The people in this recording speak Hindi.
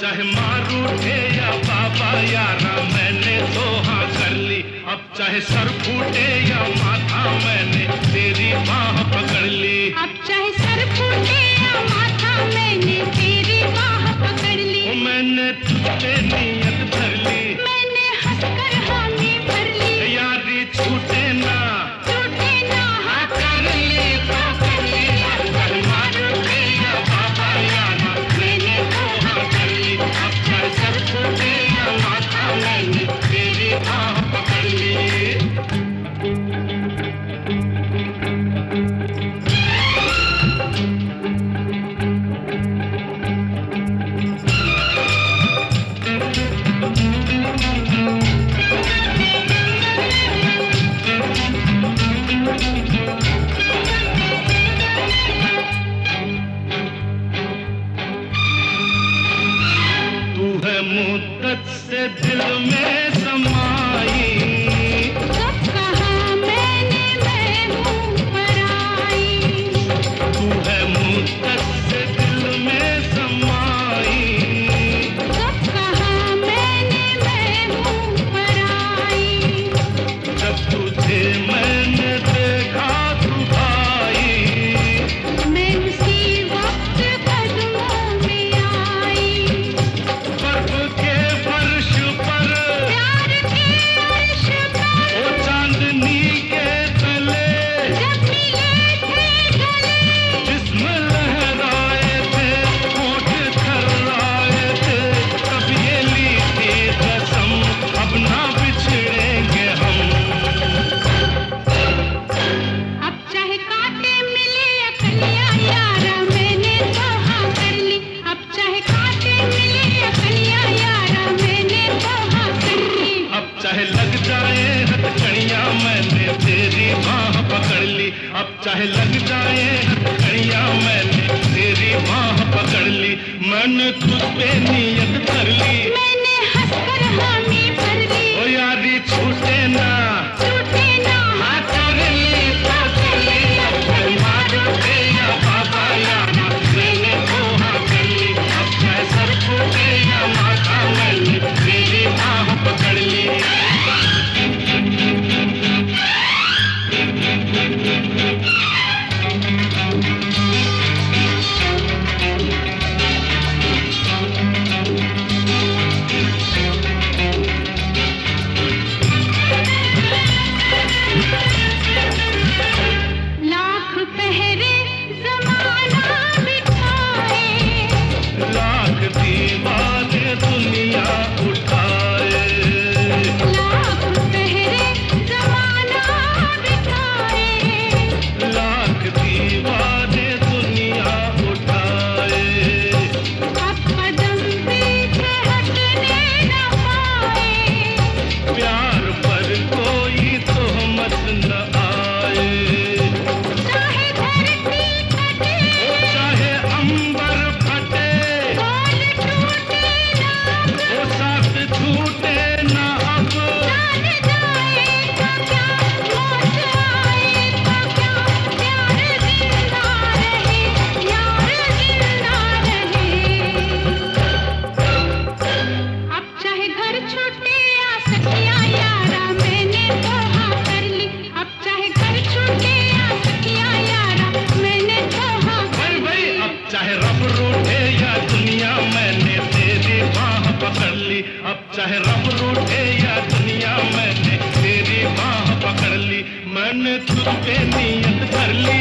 चाहे मारू ठे या बाबा यारा, मैंने तो हाँ कर ली। अब चाहे सर फूटे या माथा, मैंने तेरी बाह मुसीबत से दिल में समाई लग जाए हथकड़िया मैंने तेरी बाह पकड़ ली। अब चाहे लग जाए हथकड़िया मैंने तेरी बाह पकड़ ली। मन तुझ पे नियत कर ली। रब रूठे या दुनिया मैंने तेरी बाह पकड़ ली मैंने तुझ नियत कर ली।